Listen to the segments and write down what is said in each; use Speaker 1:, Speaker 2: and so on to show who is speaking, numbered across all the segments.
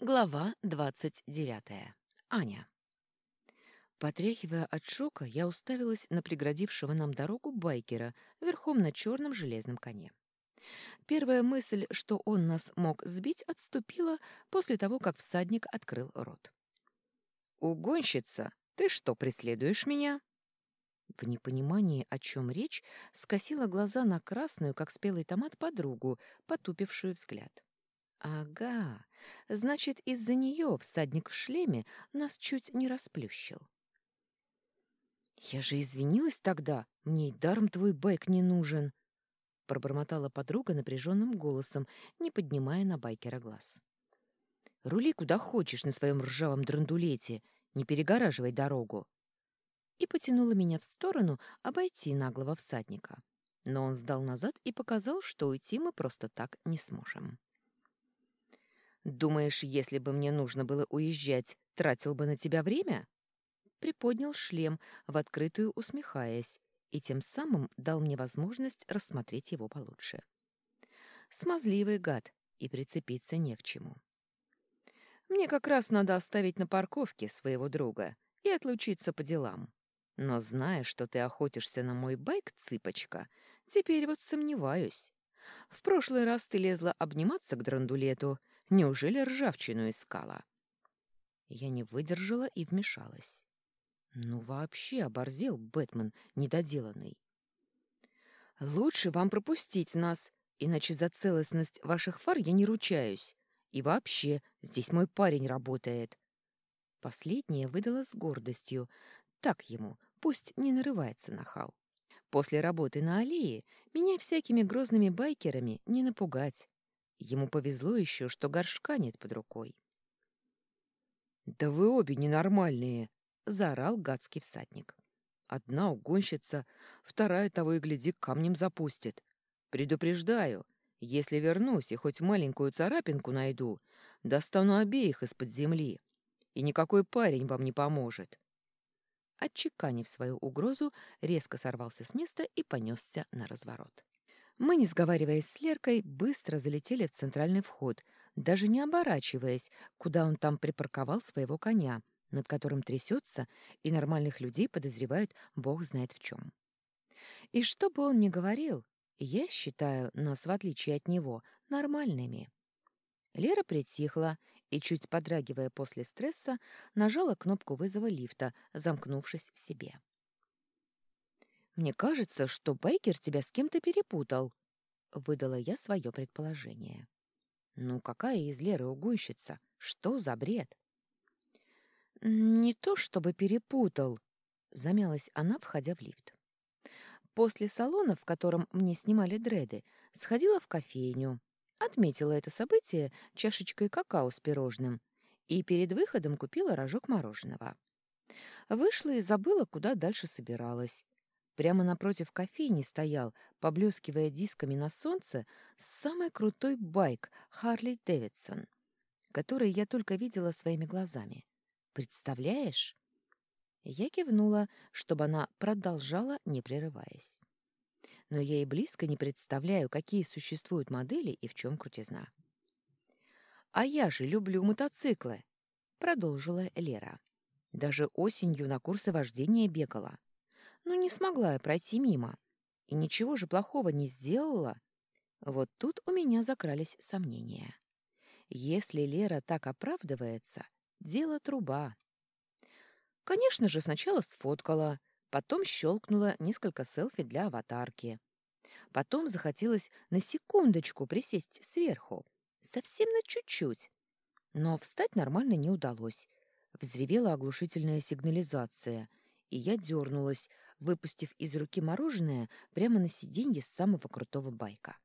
Speaker 1: Глава двадцать девятая. Аня. Потряхивая от шока, я уставилась на преградившего нам дорогу байкера верхом на черном железном коне. Первая мысль, что он нас мог сбить, отступила после того, как всадник открыл рот. «Угонщица, ты что, преследуешь меня?» В непонимании, о чем речь, скосила глаза на красную, как спелый томат, подругу, потупившую взгляд. Ага, значит, из-за нее всадник в шлеме нас чуть не расплющил. Я же извинилась тогда, мне и даром твой байк не нужен, пробормотала подруга напряженным голосом, не поднимая на байкера глаз. Рули куда хочешь на своем ржавом драндулете, не перегораживай дорогу. И потянула меня в сторону обойти наглого всадника. Но он сдал назад и показал, что уйти мы просто так не сможем. Думаешь, если бы мне нужно было уезжать, тратил бы на тебя время? Приподнял шлем, в открытую усмехаясь, и тем самым дал мне возможность рассмотреть его получше. Смазливый гад, и прицепиться не к чему. Мне как раз надо оставить на парковке своего друга и отлучиться по делам. Но зная, что ты охотишься на мой байк, цыпочка, теперь вот сомневаюсь. В прошлый раз ты лезла обниматься к драндулету, Неужели ржавчину искала? Я не выдержала и вмешалась. Ну, вообще оборзел Бэтмен недоделанный. Лучше вам пропустить нас, иначе за целостность ваших фар я не ручаюсь. И вообще, здесь мой парень работает. Последнее выдала с гордостью. Так ему, пусть не нарывается на хал. После работы на аллее меня всякими грозными байкерами не напугать. Ему повезло еще, что горшка нет под рукой. «Да вы обе ненормальные!» — заорал гадский всадник. «Одна угонщица, вторая того и гляди камнем запустит. Предупреждаю, если вернусь и хоть маленькую царапинку найду, достану обеих из-под земли, и никакой парень вам не поможет». Отчеканив свою угрозу, резко сорвался с места и понесся на разворот. Мы, не сговариваясь с Леркой, быстро залетели в центральный вход, даже не оборачиваясь, куда он там припарковал своего коня, над которым трясется, и нормальных людей подозревают бог знает в чем. И что бы он ни говорил, я считаю нас, в отличие от него, нормальными. Лера притихла и, чуть подрагивая после стресса, нажала кнопку вызова лифта, замкнувшись в себе. «Мне кажется, что Бейкер тебя с кем-то перепутал», — выдала я свое предположение. «Ну, какая из Леры угонщица? Что за бред?» «Не то чтобы перепутал», — замялась она, входя в лифт. После салона, в котором мне снимали дреды, сходила в кофейню, отметила это событие чашечкой какао с пирожным и перед выходом купила рожок мороженого. Вышла и забыла, куда дальше собиралась. Прямо напротив кофейни стоял, поблескивая дисками на солнце, самый крутой байк Харли Дэвидсон, который я только видела своими глазами. Представляешь? Я кивнула, чтобы она продолжала, не прерываясь. Но я и близко не представляю, какие существуют модели и в чем крутизна. «А я же люблю мотоциклы», — продолжила Лера. «Даже осенью на курсы вождения бегала но не смогла я пройти мимо. И ничего же плохого не сделала. Вот тут у меня закрались сомнения. Если Лера так оправдывается, дело труба. Конечно же, сначала сфоткала, потом щелкнула несколько селфи для аватарки. Потом захотелось на секундочку присесть сверху, совсем на чуть-чуть. Но встать нормально не удалось. Взревела оглушительная сигнализация, и я дернулась, выпустив из руки мороженое прямо на сиденье самого крутого байка.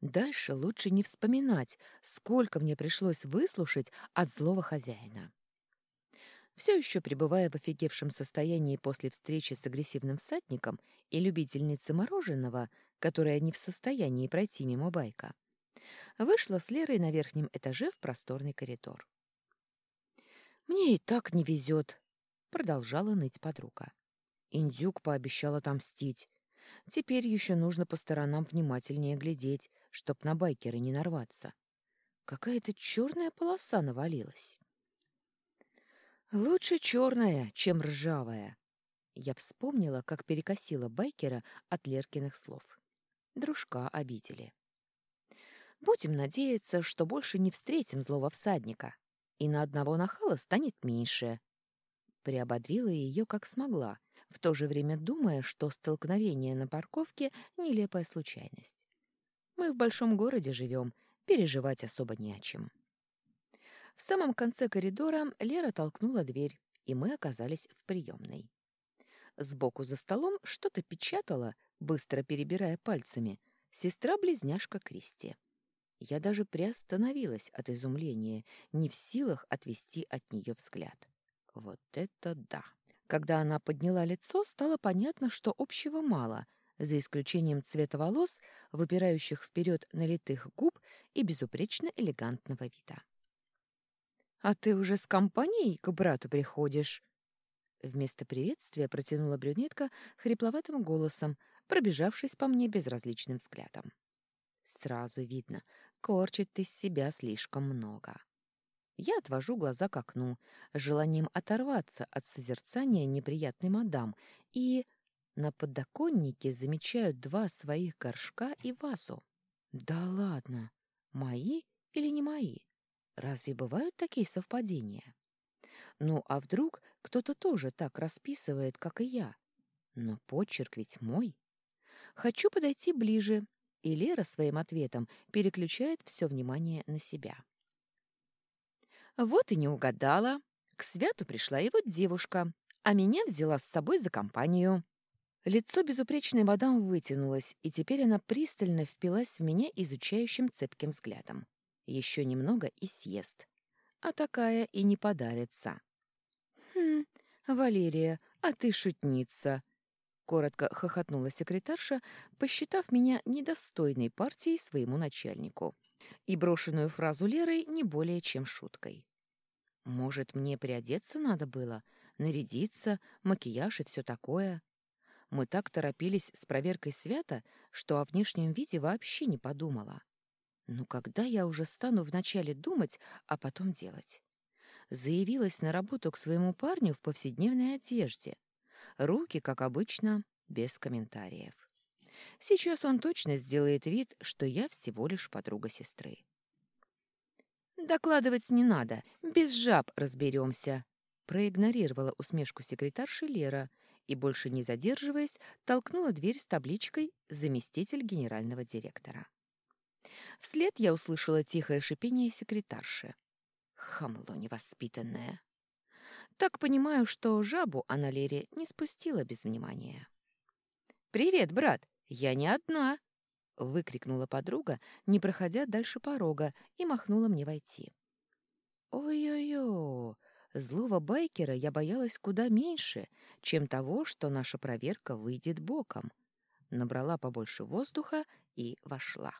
Speaker 1: Дальше лучше не вспоминать, сколько мне пришлось выслушать от злого хозяина. Все еще пребывая в офигевшем состоянии после встречи с агрессивным всадником и любительницей мороженого, которая не в состоянии пройти мимо байка, вышла с Лерой на верхнем этаже в просторный коридор. «Мне и так не везет», — продолжала ныть подруга. Индюк пообещал отомстить. Теперь еще нужно по сторонам внимательнее глядеть, чтоб на байкеры не нарваться. Какая-то черная полоса навалилась. Лучше черная, чем ржавая. Я вспомнила, как перекосила байкера от Леркиных слов. Дружка обидели. Будем надеяться, что больше не встретим злого всадника, и на одного нахала станет меньше. Приободрила ее как смогла, в то же время думая, что столкновение на парковке — нелепая случайность. Мы в большом городе живем, переживать особо не о чем. В самом конце коридора Лера толкнула дверь, и мы оказались в приемной. Сбоку за столом что-то печатала, быстро перебирая пальцами, сестра-близняшка Кристи. Я даже приостановилась от изумления, не в силах отвести от нее взгляд. Вот это да! Когда она подняла лицо, стало понятно, что общего мало, за исключением цвета волос, выпирающих вперед налитых губ и безупречно элегантного вида. «А ты уже с компанией к брату приходишь?» Вместо приветствия протянула брюнетка хрипловатым голосом, пробежавшись по мне безразличным взглядом. Сразу видно, корчит из себя слишком много. Я отвожу глаза к окну, желанием оторваться от созерцания неприятной мадам, и на подоконнике замечаю два своих горшка и вазу. Да ладно, мои или не мои? Разве бывают такие совпадения? Ну, а вдруг кто-то тоже так расписывает, как и я? Но почерк ведь мой. Хочу подойти ближе, и Лера своим ответом переключает все внимание на себя. Вот и не угадала. К святу пришла его девушка, а меня взяла с собой за компанию. Лицо безупречной мадам вытянулось, и теперь она пристально впилась в меня изучающим цепким взглядом. Еще немного и съест. А такая и не подавится. «Хм, Валерия, а ты шутница!» Коротко хохотнула секретарша, посчитав меня недостойной партией своему начальнику. И брошенную фразу Лерой не более чем шуткой. «Может, мне приодеться надо было? Нарядиться, макияж и все такое?» Мы так торопились с проверкой свята, что о внешнем виде вообще не подумала. Ну когда я уже стану вначале думать, а потом делать? Заявилась на работу к своему парню в повседневной одежде. Руки, как обычно, без комментариев. Сейчас он точно сделает вид, что я всего лишь подруга сестры. «Докладывать не надо, без жаб разберемся», проигнорировала усмешку секретарши Лера и, больше не задерживаясь, толкнула дверь с табличкой «Заместитель генерального директора». Вслед я услышала тихое шипение секретарши. Хамло невоспитанное. Так понимаю, что жабу она Лере не спустила без внимания. «Привет, брат! Я не одна!» — выкрикнула подруга, не проходя дальше порога, и махнула мне войти. «Ой-ой-ой! Злого байкера я боялась куда меньше, чем того, что наша проверка выйдет боком. Набрала побольше воздуха и вошла.